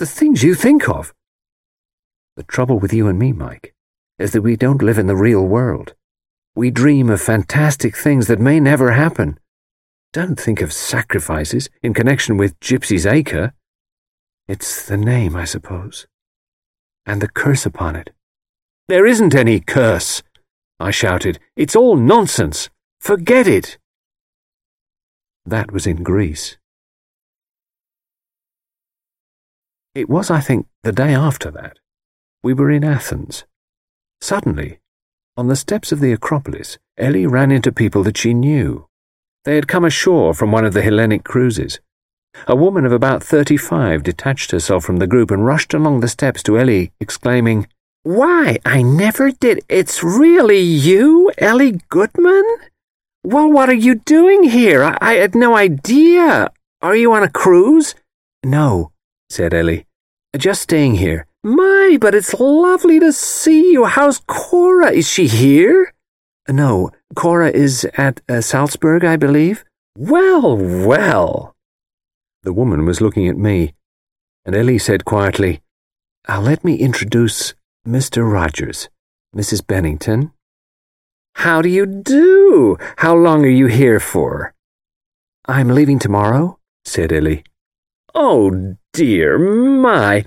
The things you think of. The trouble with you and me, Mike, is that we don't live in the real world. We dream of fantastic things that may never happen. Don't think of sacrifices in connection with Gypsy's Acre. It's the name, I suppose, and the curse upon it. There isn't any curse, I shouted. It's all nonsense. Forget it. That was in Greece. It was, I think, the day after that. We were in Athens. Suddenly, on the steps of the Acropolis, Ellie ran into people that she knew. They had come ashore from one of the Hellenic cruises. A woman of about thirty-five detached herself from the group and rushed along the steps to Ellie, exclaiming, Why, I never did. It's really you, Ellie Guteman? Well, what are you doing here? I, I had no idea. Are you on a cruise? No, said Ellie. Just staying here. My, but it's lovely to see you. How's Cora? Is she here? No, Cora is at uh, Salzburg, I believe. Well, well. The woman was looking at me, and Ellie said quietly, uh, Let me introduce Mr. Rogers, Mrs. Bennington. How do you do? How long are you here for? I'm leaving tomorrow, said Ellie. Oh, dear, my.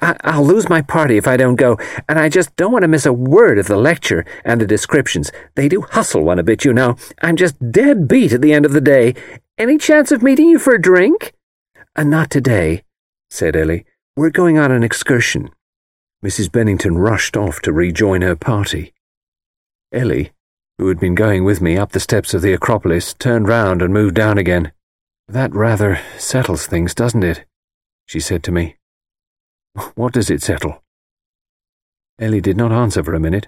I- will lose my party if I don't go, and I just don't want to miss a word of the lecture and the descriptions. They do hustle one a bit, you know. I'm just dead beat at the end of the day. Any chance of meeting you for a drink? Uh, not today, said Ellie. We're going on an excursion. Mrs. Bennington rushed off to rejoin her party. Ellie, who had been going with me up the steps of the Acropolis, turned round and moved down again. That rather settles things, doesn't it? she said to me. What does it settle? Ellie did not answer for a minute,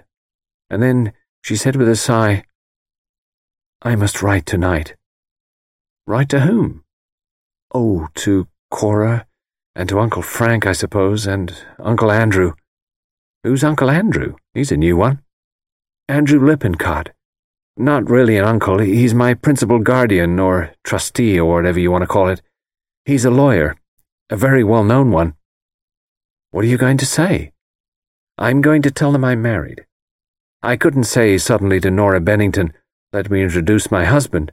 and then she said with a sigh, I must write tonight. Write to whom? Oh, to Cora, and to Uncle Frank, I suppose, and Uncle Andrew. Who's Uncle Andrew? He's a new one. Andrew Lippincott. Not really an uncle, he's my principal guardian, or trustee, or whatever you want to call it. He's a lawyer, a very well known one. What are you going to say? I'm going to tell them I'm married. I couldn't say suddenly to Nora Bennington, Let me introduce my husband.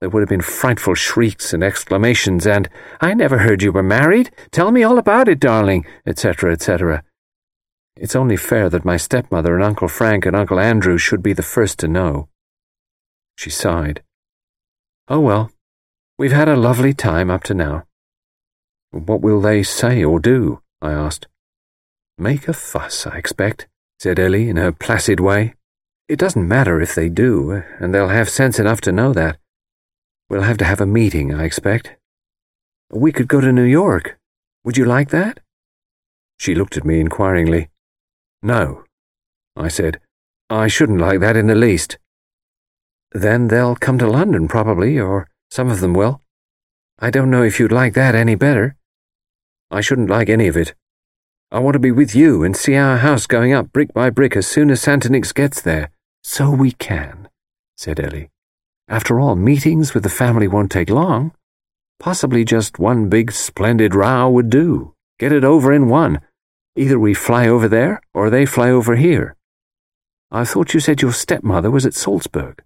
There would have been frightful shrieks and exclamations, and I never heard you were married. Tell me all about it, darling, etc., etc. It's only fair that my stepmother and Uncle Frank and Uncle Andrew should be the first to know. She sighed. Oh well, we've had a lovely time up to now. What will they say or do? I asked. Make a fuss, I expect, said Ellie in her placid way. It doesn't matter if they do, and they'll have sense enough to know that. We'll have to have a meeting, I expect. We could go to New York. Would you like that? She looked at me inquiringly. No, I said. I shouldn't like that in the least. Then they'll come to London, probably, or some of them will. I don't know if you'd like that any better. I shouldn't like any of it. I want to be with you and see our house going up brick by brick as soon as Santonix gets there. So we can, said Ellie. After all, meetings with the family won't take long. Possibly just one big splendid row would do. Get it over in one. Either we fly over there or they fly over here. I thought you said your stepmother was at Salzburg.